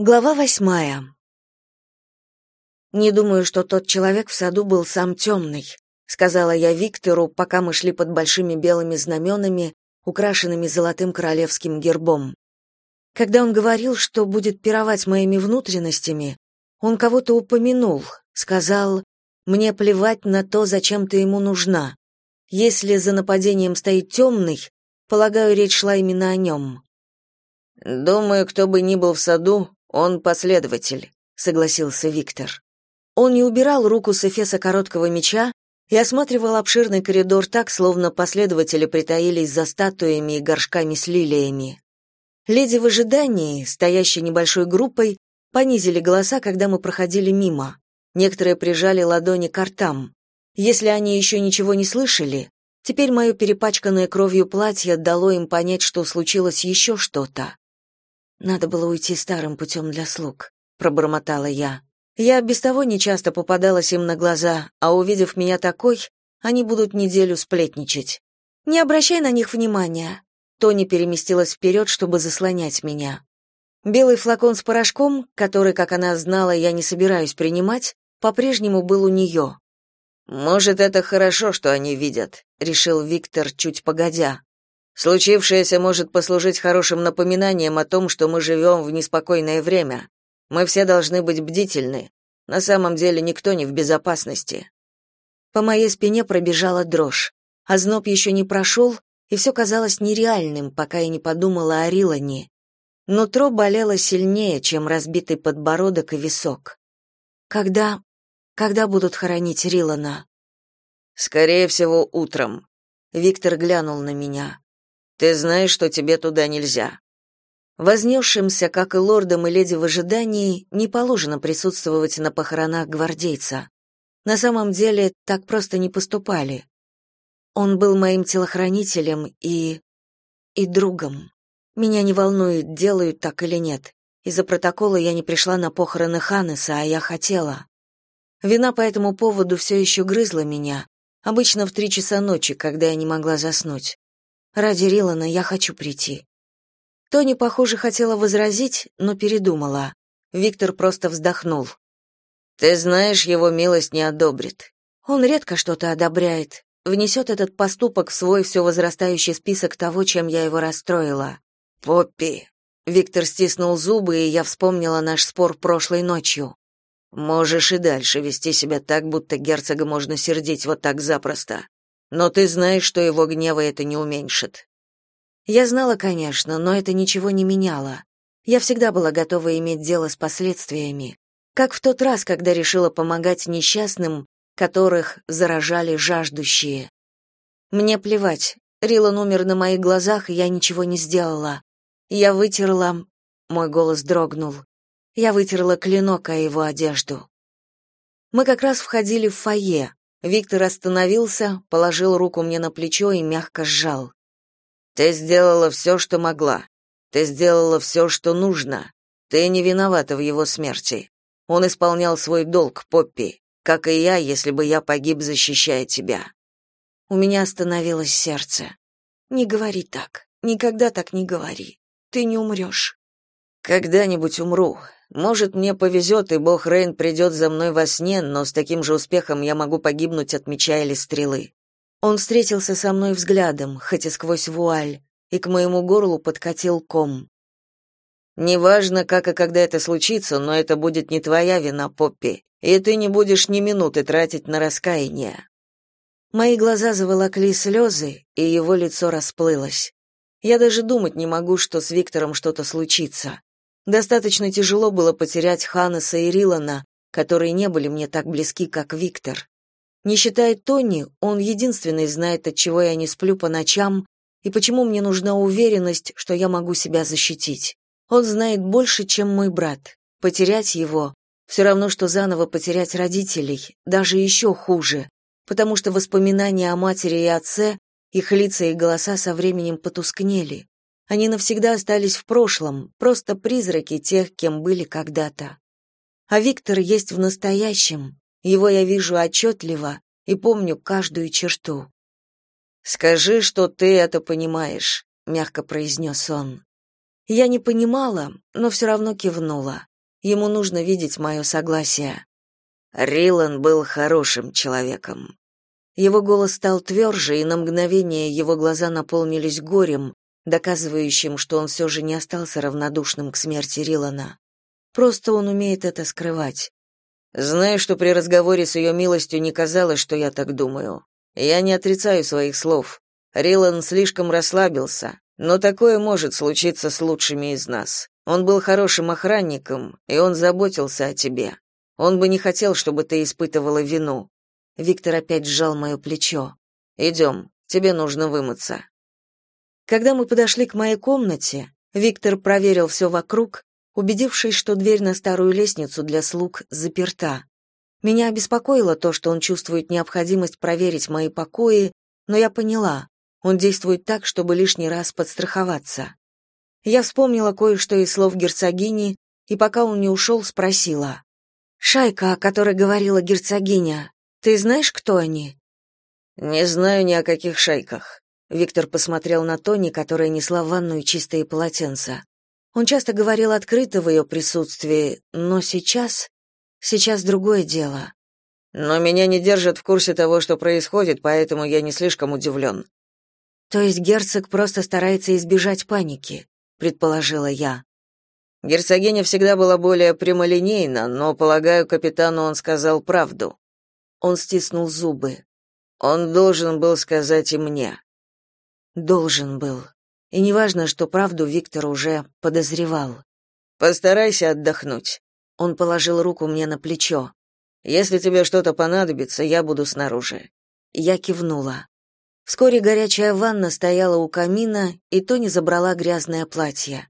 Глава восьмая. «Не думаю, что тот человек в саду был сам темный», — сказала я Виктору, пока мы шли под большими белыми знаменами, украшенными золотым королевским гербом. Когда он говорил, что будет пировать моими внутренностями, он кого-то упомянул, сказал, «Мне плевать на то, зачем ты ему нужна. Если за нападением стоит темный, полагаю, речь шла именно о нем». «Думаю, кто бы ни был в саду, он последователь, согласился Виктор. Он не убирал руку с эфеса короткого меча и осматривал обширный коридор так, словно последователи притаились за статуями и горшками с лилиями. Леди в ожидании, стоящие небольшой группой, понизили голоса, когда мы проходили мимо. Некоторые прижали ладони к ртам. Если они еще ничего не слышали, теперь мое перепачканное кровью платье дало им понять, что случилось еще что-то. Надо было уйти старым путем для слуг, пробормотала я. Я без того нечасто попадалась им на глаза, а увидев меня такой, они будут неделю сплетничать. Не обращай на них внимания. Тони переместилась вперед, чтобы заслонять меня. Белый флакон с порошком, который, как она знала, я не собираюсь принимать, по-прежнему был у нее. Может, это хорошо, что они видят, решил Виктор чуть погодя. Случившееся может послужить хорошим напоминанием о том, что мы живем в неспокойное время. Мы все должны быть бдительны. На самом деле никто не в безопасности. По моей спине пробежала дрожь. а зноб еще не прошел, и все казалось нереальным, пока я не подумала о Рилане. Нутро болело сильнее, чем разбитый подбородок и висок. Когда... когда будут хоронить Рилана? Скорее всего, утром. Виктор глянул на меня. Ты знаешь, что тебе туда нельзя. Вознесшимся, как и лордам и леди в ожидании, не положено присутствовать на похоронах гвардейца. На самом деле, так просто не поступали. Он был моим телохранителем и... и другом. Меня не волнует, делают так или нет. Из-за протокола я не пришла на похороны Ханнеса, а я хотела. Вина по этому поводу все еще грызла меня, обычно в три часа ночи, когда я не могла заснуть. Ради Рилана я хочу прийти. Тони, похоже, хотела возразить, но передумала. Виктор просто вздохнул. Ты знаешь, его милость не одобрит. Он редко что-то одобряет, внесет этот поступок в свой все возрастающий список того, чем я его расстроила. Поппи. Виктор стиснул зубы, и я вспомнила наш спор прошлой ночью. Можешь и дальше вести себя так, будто герцога можно сердить вот так запросто. Но ты знаешь, что его гнева это не уменьшит. Я знала, конечно, но это ничего не меняло. Я всегда была готова иметь дело с последствиями, как в тот раз, когда решила помогать несчастным, которых заражали жаждущие. Мне плевать. Рилан умер на моих глазах, и я ничего не сделала. Я вытерла... Мой голос дрогнул. Я вытерла клинок о его одежду. Мы как раз входили в фойе. Виктор остановился, положил руку мне на плечо и мягко сжал. Ты сделала все, что могла. Ты сделала все, что нужно. Ты не виновата в его смерти. Он исполнял свой долг, Поппи, как и я, если бы я погиб, защищая тебя. У меня остановилось сердце. Не говори так. Никогда так не говори. Ты не умрешь». Когда-нибудь умру, может, мне повезет, и бог Рейн придет за мной во сне, но с таким же успехом я могу погибнуть от меча или стрелы. Он встретился со мной взглядом, хоть и сквозь вуаль, и к моему горлу подкатил ком. Неважно, как и когда это случится, но это будет не твоя вина, Поппи, и ты не будешь ни минуты тратить на раскаяние. Мои глаза заволокли слезы, и его лицо расплылось. Я даже думать не могу, что с Виктором что-то случится. Достаточно тяжело было потерять Ханнеса и Рилана, которые не были мне так близки, как Виктор. Не считая Тони, он единственный знает, от чего я не сплю по ночам и почему мне нужна уверенность, что я могу себя защитить. Он знает больше, чем мой брат. Потерять его все равно, что заново потерять родителей, даже еще хуже, потому что воспоминания о матери и отце, их лица и голоса со временем потускнели. Они навсегда остались в прошлом, просто призраки тех, кем были когда-то. А Виктор есть в настоящем. Его я вижу отчетливо и помню каждую черту. Скажи, что ты это понимаешь, мягко произнес он. Я не понимала, но все равно кивнула. Ему нужно видеть мое согласие. Рилан был хорошим человеком. Его голос стал тверже, и на мгновение его глаза наполнились горем, доказывающим, что он все же не остался равнодушным к смерти Рилана. Просто он умеет это скрывать. Знаю, что при разговоре с ее милостью не казалось, что я так думаю. Я не отрицаю своих слов. Рилан слишком расслабился, но такое может случиться с лучшими из нас. Он был хорошим охранником, и он заботился о тебе. Он бы не хотел, чтобы ты испытывала вину. Виктор опять сжал мое плечо. «Идем, тебе нужно вымыться». Когда мы подошли к моей комнате, Виктор проверил все вокруг, убедившись, что дверь на старую лестницу для слуг заперта. Меня обеспокоило то, что он чувствует необходимость проверить мои покои, но я поняла, он действует так, чтобы лишний раз подстраховаться. Я вспомнила кое-что из слов герцогини, и пока он не ушел, спросила. «Шайка, о которой говорила герцогиня, ты знаешь, кто они?» «Не знаю ни о каких шайках». Виктор посмотрел на Тони, которая несла в ванную чистые полотенца. Он часто говорил открыто в ее присутствии, но сейчас... Сейчас другое дело. Но меня не держат в курсе того, что происходит, поэтому я не слишком удивлен». То есть герцог просто старается избежать паники, предположила я. Герцогиня всегда была более прямолинейна, но, полагаю, капитану он сказал правду. Он стиснул зубы. Он должен был сказать и мне. Должен был. И неважно, что правду Виктор уже подозревал. Постарайся отдохнуть. Он положил руку мне на плечо. Если тебе что-то понадобится, я буду снаружи. Я кивнула. Вскоре горячая ванна стояла у камина, и Тони забрала грязное платье.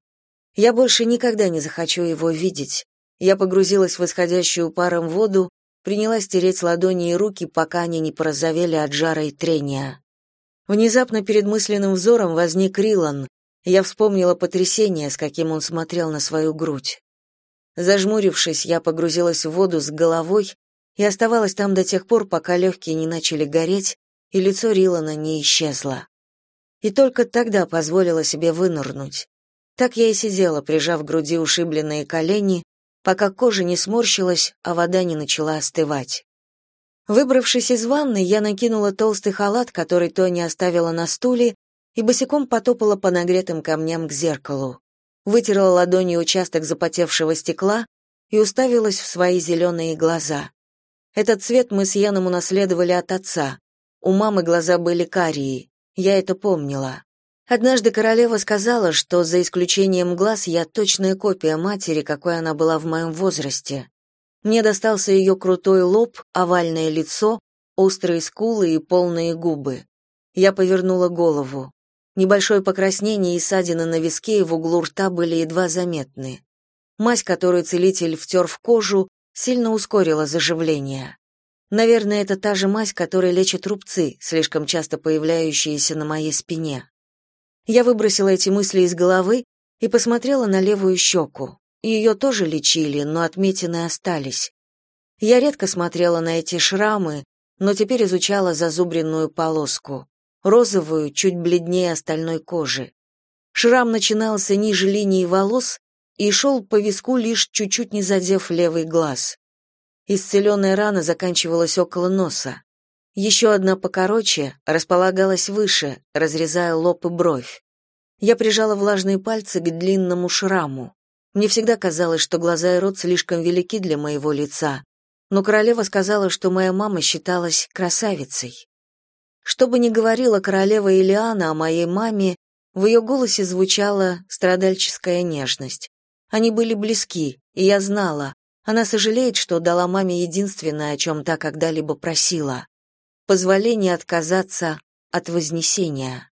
Я больше никогда не захочу его видеть. Я погрузилась в исходящую паром воду принялась стереть ладони и руки, пока они не порозовели от жара и трения. Внезапно перед мысленным взором возник Рилан. Я вспомнила потрясение, с каким он смотрел на свою грудь. Зажмурившись, я погрузилась в воду с головой и оставалась там до тех пор, пока легкие не начали гореть и лицо Рилана не исчезло. И только тогда позволила себе вынырнуть. Так я и сидела, прижав к груди ушибленные колени, пока кожа не сморщилась, а вода не начала остывать. Выбравшись из ванны, я накинула толстый халат, который Тони оставила на стуле, и босиком потопала по нагретым камням к зеркалу. Вытерла ладонью участок запотевшего стекла и уставилась в свои зеленые глаза. Этот цвет мы с Яном унаследовали от отца. У мамы глаза были карие, я это помнила. Однажды королева сказала, что за исключением глаз я точная копия матери, какой она была в моем возрасте. Мне достался ее крутой лоб, овальное лицо, острые скулы и полные губы. Я повернула голову. Небольшое покраснение и ссадины на виске и в углу рта были едва заметны. Мазь, которую целитель втер в кожу, сильно ускорила заживление. Наверное, это та же мазь, которая лечит рубцы, слишком часто появляющиеся на моей спине. Я выбросила эти мысли из головы и посмотрела на левую щеку. Ее тоже лечили, но отметины остались. Я редко смотрела на эти шрамы, но теперь изучала зазубренную полоску, розовую, чуть бледнее остальной кожи. Шрам начинался ниже линии волос и шел по виску, лишь чуть-чуть не задев левый глаз. Исцеленная рана заканчивалась около носа. Еще одна покороче располагалась выше, разрезая лоб и бровь. Я прижала влажные пальцы к длинному шраму. Мне всегда казалось, что глаза и рот слишком велики для моего лица, но королева сказала, что моя мама считалась красавицей. Что бы ни говорила королева Илиана о моей маме, в ее голосе звучала страдальческая нежность. Они были близки, и я знала, она сожалеет, что дала маме единственное, о чем та когда-либо просила позволение отказаться от вознесения.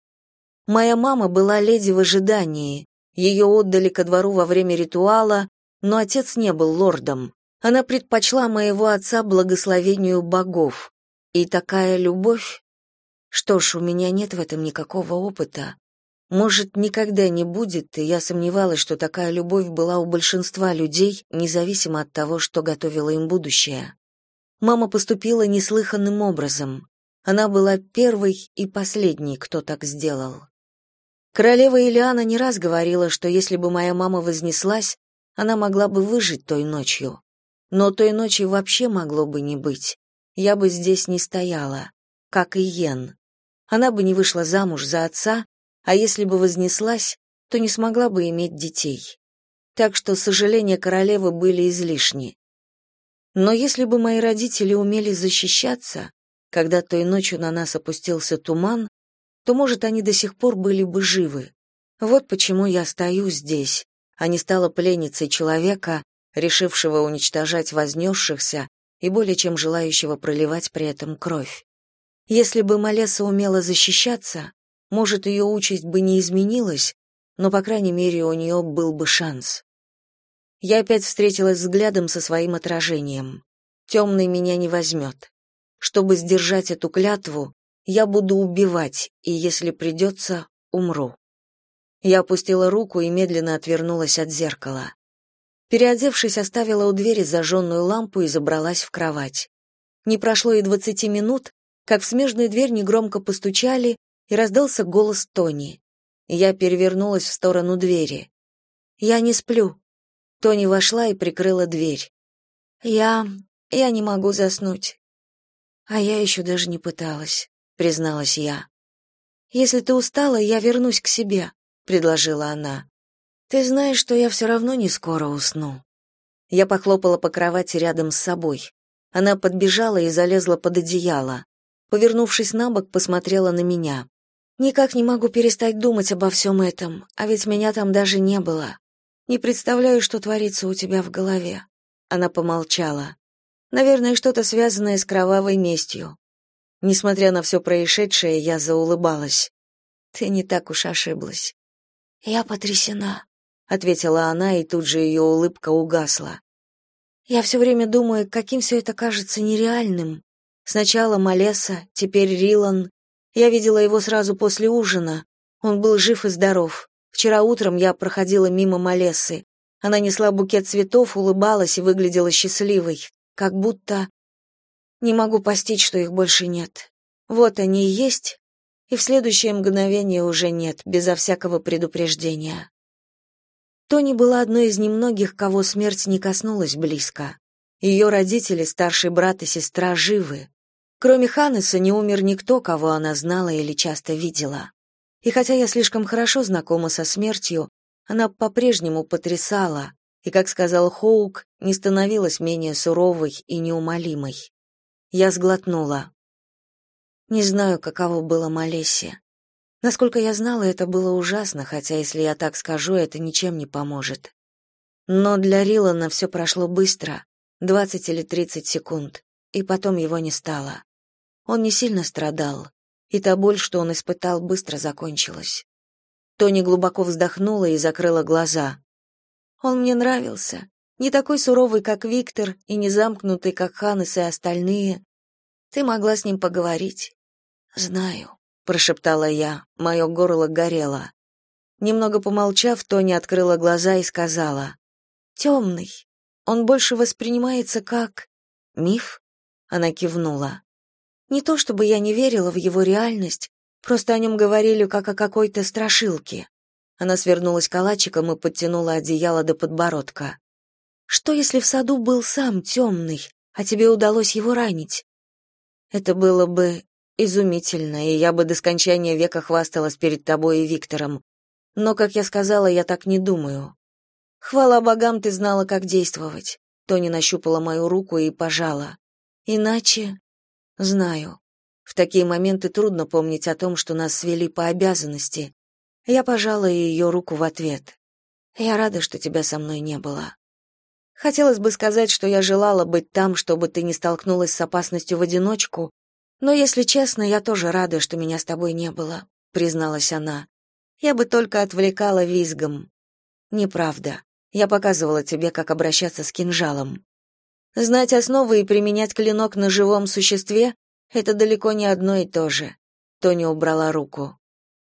Моя мама была леди в ожидании. Ее отдали ко двору во время ритуала, но отец не был лордом. Она предпочла моего отца благословению богов. И такая любовь... Что ж, у меня нет в этом никакого опыта. Может, никогда не будет, и я сомневалась, что такая любовь была у большинства людей, независимо от того, что готовило им будущее. Мама поступила неслыханным образом. Она была первой и последней, кто так сделал. Королева Илиана не раз говорила, что если бы моя мама вознеслась, Она могла бы выжить той ночью. Но той ночи вообще могло бы не быть. Я бы здесь не стояла, как и Йен. Она бы не вышла замуж за отца, а если бы вознеслась, то не смогла бы иметь детей. Так что сожаления королевы были излишни. Но если бы мои родители умели защищаться, когда той ночью на нас опустился туман, то, может, они до сих пор были бы живы. Вот почему я стою здесь, а не стала пленницей человека, решившего уничтожать вознесшихся и более чем желающего проливать при этом кровь. Если бы Малеса умела защищаться, может, ее участь бы не изменилась, но, по крайней мере, у нее был бы шанс. Я опять встретилась взглядом со своим отражением. Темный меня не возьмет. Чтобы сдержать эту клятву, я буду убивать, и если придется, умру. Я опустила руку и медленно отвернулась от зеркала. Переодевшись, оставила у двери зажженную лампу и забралась в кровать. Не прошло и двадцати минут, как в смежную дверь негромко постучали, и раздался голос Тони. Я перевернулась в сторону двери. «Я не сплю». Тони вошла и прикрыла дверь. «Я... я не могу заснуть». «А я еще даже не пыталась», — призналась я. «Если ты устала, я вернусь к себе», — предложила она. «Ты знаешь, что я все равно не скоро усну». Я похлопала по кровати рядом с собой. Она подбежала и залезла под одеяло. Повернувшись на бок, посмотрела на меня. Никак не могу перестать думать обо всем этом, а ведь меня там даже не было. Не представляю, что творится у тебя в голове. Она помолчала. Наверное, что-то связанное с кровавой местью. Несмотря на все происшедшее, я заулыбалась. Ты не так уж ошиблась. Я потрясена, ответила она, и тут же ее улыбка угасла. Я все время думаю, каким все это кажется нереальным. Сначала Малеса, теперь Рилан, я видела его сразу после ужина. Он был жив и здоров. Вчера утром я проходила мимо Малессы. Она несла букет цветов, улыбалась и выглядела счастливой, как будто не могу постичь, что их больше нет. Вот они и есть, и в следующее мгновение уже нет, безо всякого предупреждения. Тони была одной из немногих, кого смерть не коснулась близко. Ее родители, старший брат и сестра живы. Кроме Ханнеса не умер никто, кого она знала или часто видела. И хотя я слишком хорошо знакома со смертью, она по-прежнему потрясала, и, как сказал Хоук, не становилась менее суровой и неумолимой. Я сглотнула. Не знаю, каково было Малессе. Насколько я знала, это было ужасно, хотя, если я так скажу, это ничем не поможет. Но для Рилана все прошло быстро, двадцать или тридцать секунд, и потом его не стало. Он не сильно страдал, и та боль, что он испытал, быстро закончилась. Тони глубоко вздохнула и закрыла глаза. Он мне нравился. Не такой суровый, как Виктор, и не замкнутый, как Ханнес и остальные. Ты могла с ним поговорить. Знаю, прошептала я. Мое горло горело. Немного помолчав, Тони открыла глаза и сказала: «Темный. Он больше воспринимается как миф?" Она кивнула. Не то чтобы я не верила в его реальность, просто о нем говорили как о какой-то страшилке. Она свернулась калачиком и подтянула одеяло до подбородка. Что если в саду был сам темный, а тебе удалось его ранить? Это было бы изумительно, и я бы до скончания века хвасталась перед тобой и Виктором. Но, как я сказала, я так не думаю. Хвала богам, ты знала, как действовать. Тони нащупала мою руку и пожала. Иначе Знаю. В такие моменты трудно помнить о том, что нас свели по обязанности. Я пожала ее руку в ответ. Я рада, что тебя со мной не было. Хотелось бы сказать, что я желала быть там, чтобы ты не столкнулась с опасностью в одиночку, но, если честно, я тоже рада, что меня с тобой не было, призналась она. Я бы только отвлекала визгом. Неправда. Я показывала тебе, как обращаться с кинжалом. Знать основы и применять клинок на живом существе — это далеко не одно и то же. Тони убрала руку.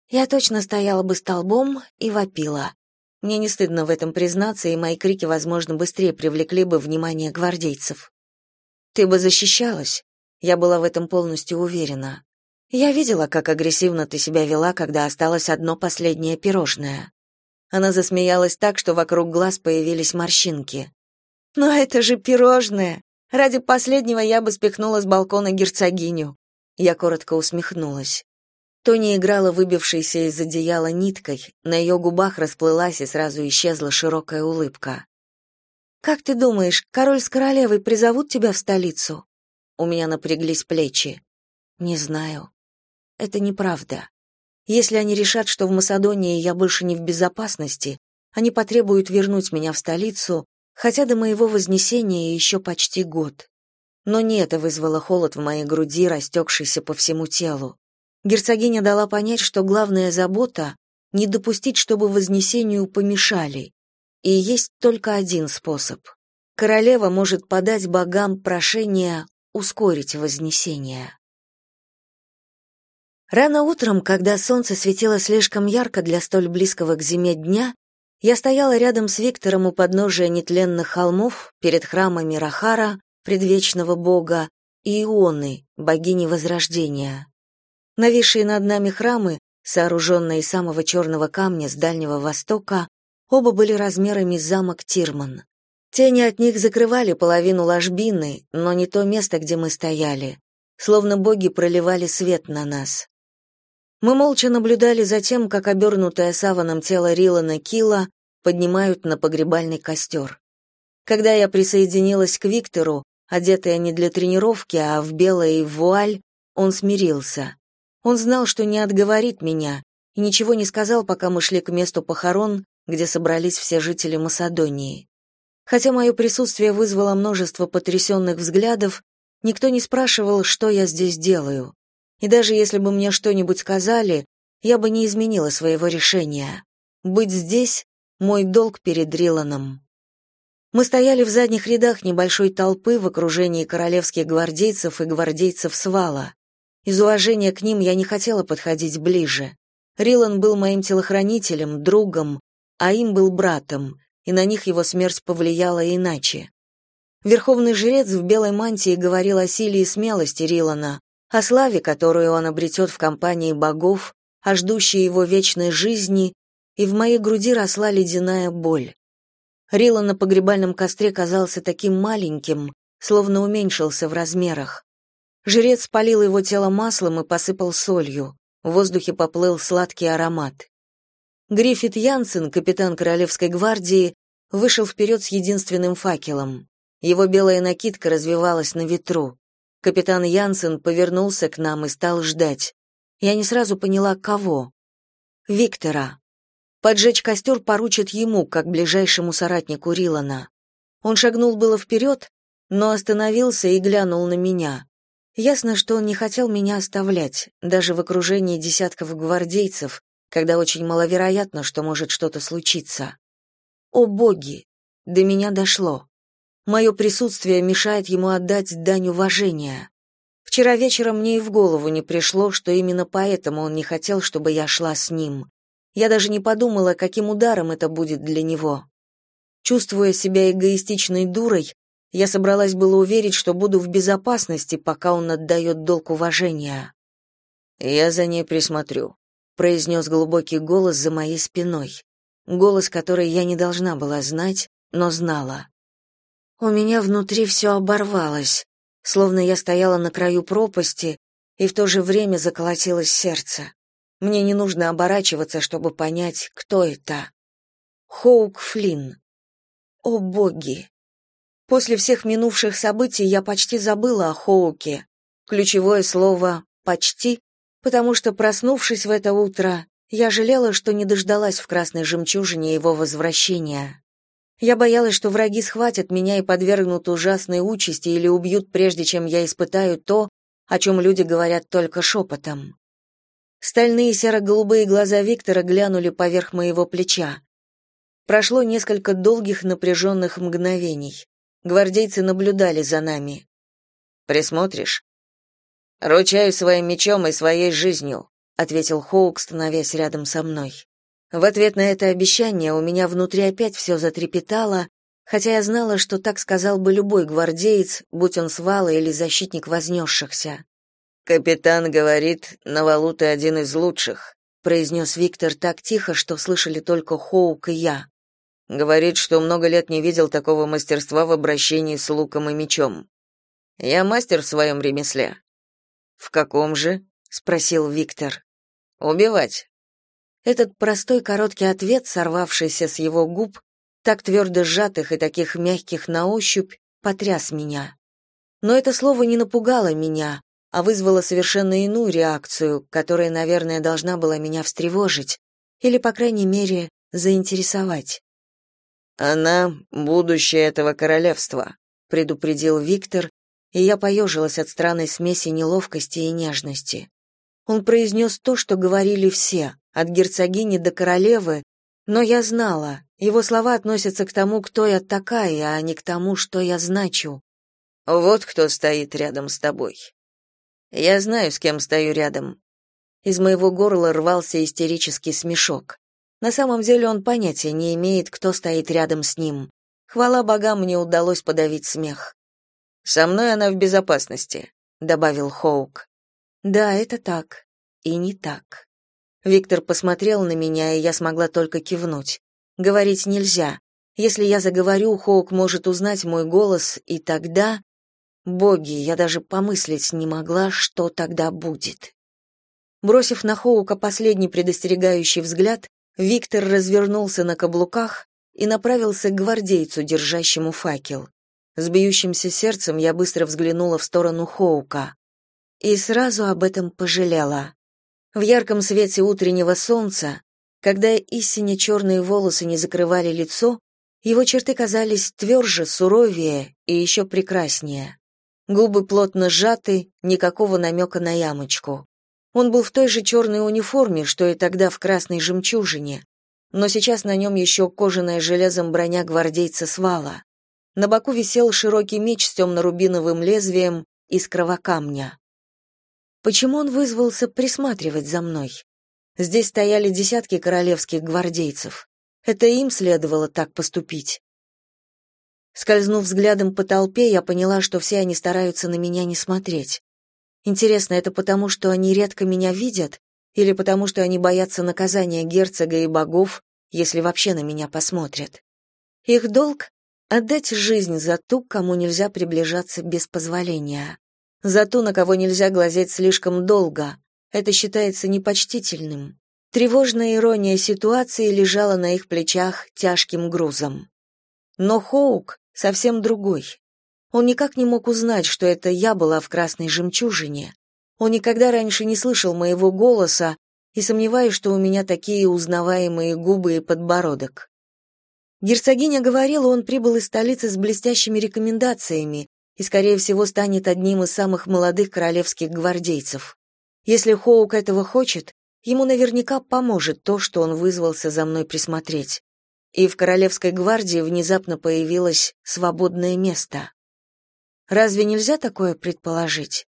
Я точно стояла бы столбом и вопила. Мне не стыдно в этом признаться, и мои крики, возможно, быстрее привлекли бы внимание гвардейцев. Ты бы защищалась. Я была в этом полностью уверена. Я видела, как агрессивно ты себя вела, когда осталось одно последнее пирожное. Она засмеялась так, что вокруг глаз появились морщинки. «Но это же пирожное! Ради последнего я бы спихнула с балкона герцогиню!» Я коротко усмехнулась. Тони играла выбившейся из одеяла ниткой, на ее губах расплылась и сразу исчезла широкая улыбка. «Как ты думаешь, король с королевой призовут тебя в столицу?» У меня напряглись плечи. «Не знаю. Это неправда. Если они решат, что в Масадонии я больше не в безопасности, они потребуют вернуть меня в столицу, хотя до моего вознесения еще почти год. Но не это вызвало холод в моей груди, растекшийся по всему телу. Герцогиня дала понять, что главная забота — не допустить, чтобы вознесению помешали. И есть только один способ. Королева может подать богам прошение ускорить вознесение. Рано утром, когда солнце светило слишком ярко для столь близкого к зиме дня, я стояла рядом с Виктором у подножия нетленных холмов перед храмами Рахара, предвечного бога, и Ионы, богини Возрождения. Нависшие над нами храмы, сооруженные из самого черного камня с Дальнего Востока, оба были размерами замок Тирман. Тени от них закрывали половину ложбины, но не то место, где мы стояли. Словно боги проливали свет на нас. Мы молча наблюдали за тем, как обернутое саваном тело Рилана Кила поднимают на погребальный костер. Когда я присоединилась к Виктору, одетая не для тренировки, а в белое и в вуаль, он смирился. Он знал, что не отговорит меня, и ничего не сказал, пока мы шли к месту похорон, где собрались все жители Масадонии. Хотя мое присутствие вызвало множество потрясенных взглядов, никто не спрашивал, что я здесь делаю. И даже если бы мне что-нибудь сказали, я бы не изменила своего решения. Быть здесь — мой долг перед Риланом. Мы стояли в задних рядах небольшой толпы в окружении королевских гвардейцев и гвардейцев свала. Из уважения к ним я не хотела подходить ближе. Рилан был моим телохранителем, другом, а им был братом, и на них его смерть повлияла иначе. Верховный жрец в белой мантии говорил о силе и смелости Рилана, о славе, которую он обретет в компании богов, о ждущей его вечной жизни, и в моей груди росла ледяная боль. Рила на погребальном костре казался таким маленьким, словно уменьшился в размерах. Жрец спалил его тело маслом и посыпал солью. В воздухе поплыл сладкий аромат. Гриффит Янсен, капитан Королевской гвардии, вышел вперед с единственным факелом. Его белая накидка развивалась на ветру. Капитан Янсен повернулся к нам и стал ждать. Я не сразу поняла, кого. Виктора. Поджечь костер поручат ему, как ближайшему соратнику Рилана. Он шагнул было вперед, но остановился и глянул на меня. Ясно, что он не хотел меня оставлять, даже в окружении десятков гвардейцев, когда очень маловероятно, что может что-то случиться. О боги! До меня дошло. Мое присутствие мешает ему отдать дань уважения. Вчера вечером мне и в голову не пришло, что именно поэтому он не хотел, чтобы я шла с ним. Я даже не подумала, каким ударом это будет для него. Чувствуя себя эгоистичной дурой, я собралась было уверить, что буду в безопасности, пока он отдает долг уважения. «Я за ней присмотрю», — произнес глубокий голос за моей спиной. Голос, который я не должна была знать, но знала. У меня внутри все оборвалось, словно я стояла на краю пропасти, и в то же время заколотилось сердце. Мне не нужно оборачиваться, чтобы понять, кто это. Хоук Флинн. О боги! После всех минувших событий я почти забыла о Хоуке. Ключевое слово «почти», потому что, проснувшись в это утро, я жалела, что не дождалась в красной жемчужине его возвращения. Я боялась, что враги схватят меня и подвергнут ужасной участи или убьют, прежде чем я испытаю то, о чем люди говорят только шепотом. Стальные серо-голубые глаза Виктора глянули поверх моего плеча. Прошло несколько долгих напряженных мгновений. Гвардейцы наблюдали за нами. «Присмотришь?» «Ручаю своим мечом и своей жизнью», — ответил Хоук, становясь рядом со мной. В ответ на это обещание у меня внутри опять все затрепетало, хотя я знала, что так сказал бы любой гвардеец, будь он свала или защитник вознесшихся. «Капитан говорит, на валу ты один из лучших», произнес Виктор так тихо, что слышали только Хоук и я. Говорит, что много лет не видел такого мастерства в обращении с луком и мечом. Я мастер в своем ремесле. В каком же? спросил Виктор. Убивать. Этот простой короткий ответ, сорвавшийся с его губ, так твердо сжатых и таких мягких на ощупь, потряс меня. Но это слово не напугало меня, а вызвало совершенно иную реакцию, которая, наверное, должна была меня встревожить или, по крайней мере, заинтересовать. «Она — будущее этого королевства», — предупредил Виктор, и я поежилась от странной смеси неловкости и нежности. Он произнес то, что говорили все, от герцогини до королевы, но я знала, его слова относятся к тому, кто я такая, а не к тому, что я значу. Вот кто стоит рядом с тобой. Я знаю, с кем стою рядом. Из моего горла рвался истерический смешок. На самом деле он понятия не имеет, кто стоит рядом с ним. Хвала богам, мне удалось подавить смех. Со мной она в безопасности, добавил Хоук. Да, это так. И не так. Виктор посмотрел на меня, и я смогла только кивнуть. Говорить нельзя. Если я заговорю, Хоук может узнать мой голос, и тогда... Боги, я даже помыслить не могла, что тогда будет. Бросив на Хоука последний предостерегающий взгляд, Виктор развернулся на каблуках и направился к гвардейцу, держащему факел. С бьющимся сердцем я быстро взглянула в сторону Хоука и сразу об этом пожалела. В ярком свете утреннего солнца, когда истине черные волосы не закрывали лицо, его черты казались тверже, суровее и еще прекраснее. Губы плотно сжаты, никакого намека на ямочку. Он был в той же черной униформе, что и тогда в красной жемчужине, но сейчас на нем еще кожаная железом броня гвардейца свала. На боку висел широкий меч с темно-рубиновым лезвием из кровокамня. Почему он вызвался присматривать за мной? Здесь стояли десятки королевских гвардейцев. Это им следовало так поступить. Скользнув взглядом по толпе, я поняла, что все они стараются на меня не смотреть. Интересно, это потому, что они редко меня видят, или потому, что они боятся наказания герцога и богов, если вообще на меня посмотрят? Их долг — отдать жизнь за ту, кому нельзя приближаться без позволения. За ту, на кого нельзя глазеть слишком долго. Это считается непочтительным. Тревожная ирония ситуации лежала на их плечах тяжким грузом. Но Хоук совсем другой. Он никак не мог узнать, что это я была в красной жемчужине. Он никогда раньше не слышал моего голоса, и сомневаюсь, что у меня такие узнаваемые губы и подбородок. Герцогиня говорила, он прибыл из столицы с блестящими рекомендациями и, скорее всего, станет одним из самых молодых королевских гвардейцев. Если Хоук этого хочет, ему наверняка поможет то, что он вызвался за мной присмотреть. И в королевской гвардии внезапно появилось свободное место. Разве нельзя такое предположить?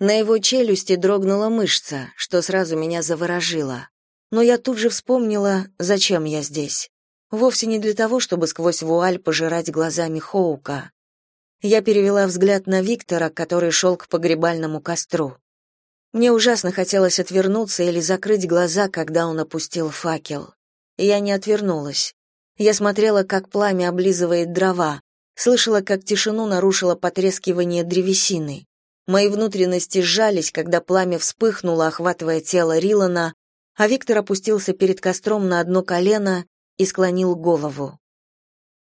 На его челюсти дрогнула мышца, что сразу меня заворожило. Но я тут же вспомнила, зачем я здесь. Вовсе не для того, чтобы сквозь вуаль пожирать глазами Хоука. Я перевела взгляд на Виктора, который шел к погребальному костру. Мне ужасно хотелось отвернуться или закрыть глаза, когда он опустил факел. Я не отвернулась. Я смотрела, как пламя облизывает дрова, Слышала, как тишину нарушило потрескивание древесины. Мои внутренности сжались, когда пламя вспыхнуло, охватывая тело Рилана, а Виктор опустился перед костром на одно колено и склонил голову.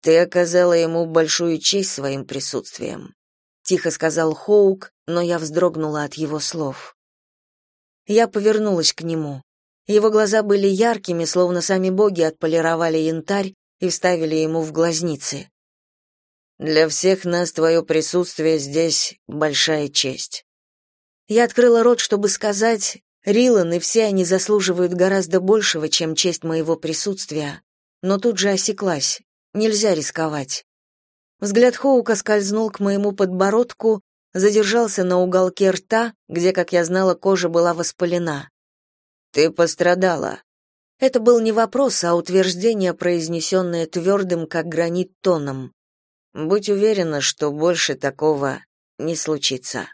«Ты оказала ему большую честь своим присутствием», — тихо сказал Хоук, но я вздрогнула от его слов. Я повернулась к нему. Его глаза были яркими, словно сами боги отполировали янтарь и вставили ему в глазницы. Для всех нас твое присутствие здесь большая честь. Я открыла рот, чтобы сказать, Рилан и все они заслуживают гораздо большего, чем честь моего присутствия, но тут же осеклась. Нельзя рисковать. Взгляд Хоука скользнул к моему подбородку, задержался на уголке рта, где, как я знала, кожа была воспалена. Ты пострадала. Это был не вопрос, а утверждение, произнесенное твердым, как гранит тоном. Будь уверена, что больше такого не случится.